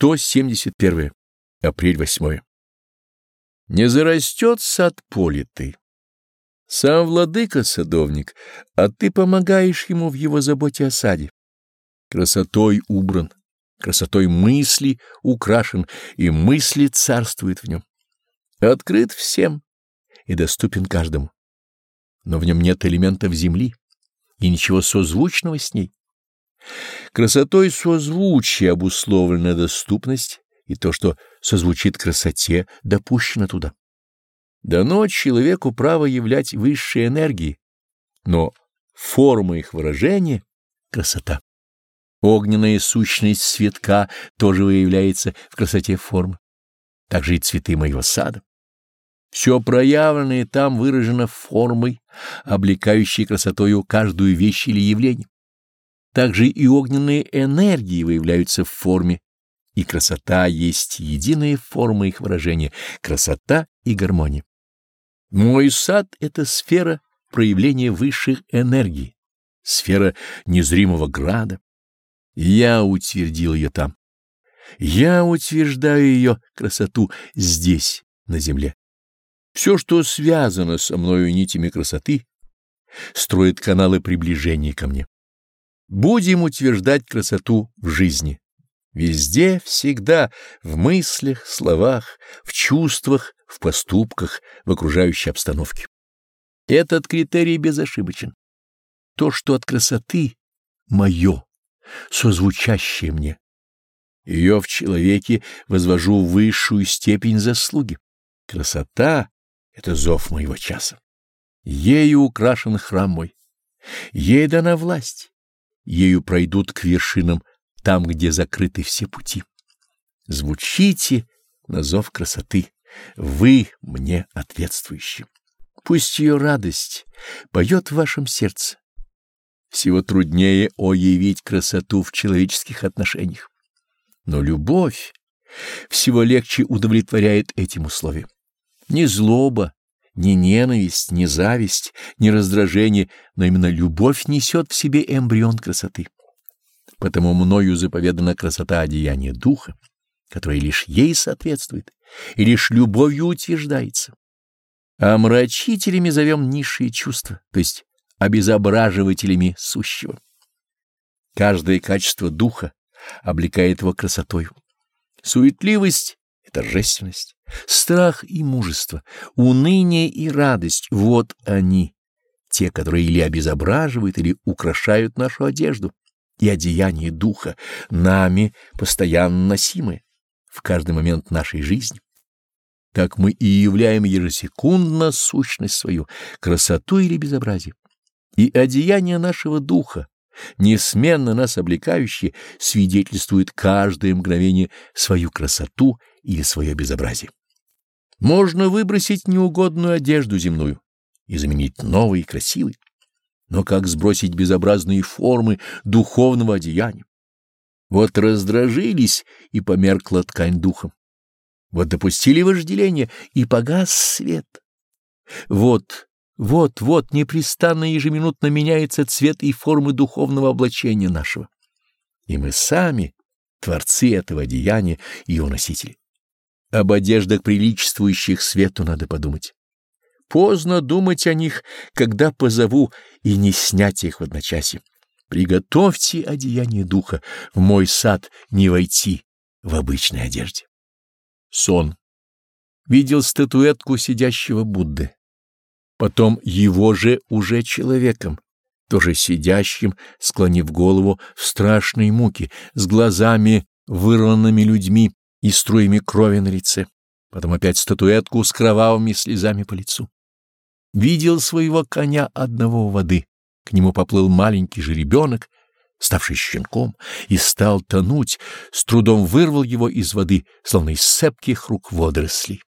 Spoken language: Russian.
171. Апрель 8. Не зарастет сад политый. Сам владыка садовник, а ты помогаешь ему в его заботе о саде. Красотой убран, красотой мысли украшен, и мысли царствует в нем. Открыт всем и доступен каждому. Но в нем нет элементов земли и ничего созвучного с ней. Красотой созвучия обусловлена доступность, и то, что созвучит красоте, допущено туда. Дано человеку право являть высшие энергии, но форма их выражения — красота. Огненная сущность цветка тоже выявляется в красоте формы. Также и цветы моего сада. Все проявленное там выражено формой, облекающей красотою каждую вещь или явление. Также и огненные энергии выявляются в форме, и красота есть единая форма их выражения, красота и гармония. Мой сад — это сфера проявления высших энергий, сфера незримого града. Я утвердил ее там. Я утверждаю ее красоту здесь, на земле. Все, что связано со мною нитями красоты, строит каналы приближения ко мне. Будем утверждать красоту в жизни. Везде, всегда, в мыслях, словах, в чувствах, в поступках, в окружающей обстановке. Этот критерий безошибочен. То, что от красоты — мое, созвучащее мне. Ее в человеке возвожу в высшую степень заслуги. Красота — это зов моего часа. Ею украшен храм мой. Ей дана власть ею пройдут к вершинам там, где закрыты все пути. Звучите на зов красоты, вы мне ответствующие. Пусть ее радость поет в вашем сердце. Всего труднее оявить красоту в человеческих отношениях. Но любовь всего легче удовлетворяет этим условиям. Не злоба, ни ненависть, ни зависть, ни раздражение, но именно любовь несет в себе эмбрион красоты. Потому мною заповедана красота одеяния духа, которая лишь ей соответствует и лишь любовью утверждается. А мрачителями зовем низшие чувства, то есть обезображивателями сущего. Каждое качество духа облекает его красотою. Суетливость и торжественность, страх и мужество, уныние и радость — вот они, те, которые или обезображивают, или украшают нашу одежду и одеяние духа, нами постоянно носимые в каждый момент нашей жизни. Так мы и являем ежесекундно сущность свою, красоту или безобразие. И одеяние нашего духа, несменно нас облекающие, свидетельствует каждое мгновение свою красоту или свое безобразие. Можно выбросить неугодную одежду земную и заменить новой и красивой. Но как сбросить безобразные формы духовного одеяния? Вот раздражились, и померкла ткань духом. Вот допустили вожделение, и погас свет. Вот, вот, вот непрестанно ежеминутно меняется цвет и формы духовного облачения нашего. И мы сами, творцы этого одеяния и его носители. Об одеждах, приличествующих свету, надо подумать. Поздно думать о них, когда позову, и не снять их в одночасье. Приготовьте одеяние духа, в мой сад не войти в обычной одежде. Сон. Видел статуэтку сидящего Будды. Потом его же уже человеком, тоже сидящим, склонив голову в страшной муке, с глазами вырванными людьми, и струями крови на лице, потом опять статуэтку с кровавыми слезами по лицу. Видел своего коня одного у воды, к нему поплыл маленький жеребенок, ставший щенком, и стал тонуть, с трудом вырвал его из воды, словно из цепких рук водорослей.